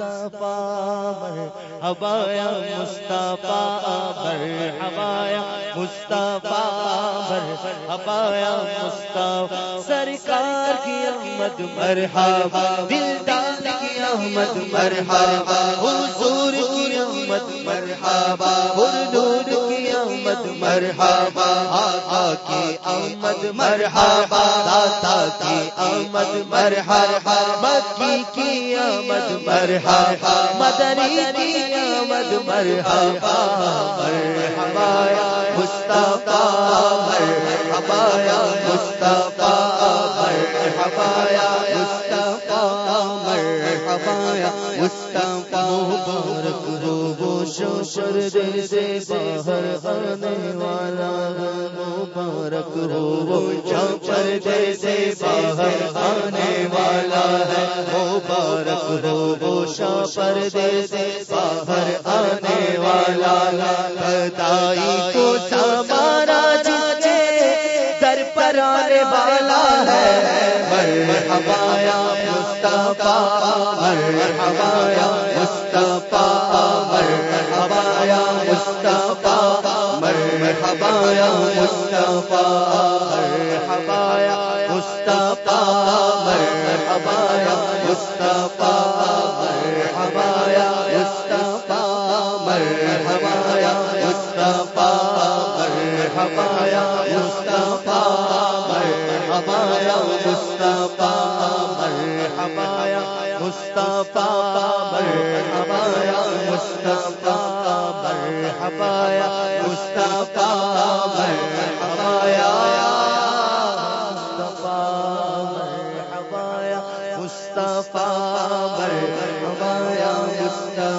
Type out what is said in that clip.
مصطفیٰ مرحبا مصطفیٰ ہوایا مصطفیٰ ہوایا مصطفیٰ سرکار کی احمد مرحبا دلدار کی احمد مرحبا، حضور کی احمد مرحبا، حضور کی احمد مرحبا، آقا کی احمد مرحبا، داتا کی احمد مرحبا، مکی کی احمد مرحبا، مدنی کی احمد مرحبا مرحبا یا مصطفیٰ، مرحبا یا مصطفیٰ، مرحبا یا مصطفیٰ، مرحبا یا مصطفیٰ مبارک ہو وہ شوشر سے باہر آنے والا مبارک ہو، وہ شوشر سے باہر آنے والا ہے مبارک ہو، وہ شوشر سے باہر آنے والا خدائی کو سوارا جانے، در پر آنے والا ہے۔ مرحبا یا مصطفیٰ، مرحبا یا مرحبا یا مصطفیٰ، مرحبا یا مصطفیٰ، مرحبا یا مصطفیٰ، مرحبا یا مصطفیٰ، مرحبا یا مصطفیٰ، مرحبا یا مصطفیٰ، مرحبا مصطفیٰ مرحبا مصطفیٰ مرحبا مصطفیٰ ہمایا مستعفی میں ہمایا مستعفی میں ہمایا مستعفی